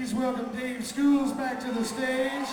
Please welcome Dave Schools back to the stage.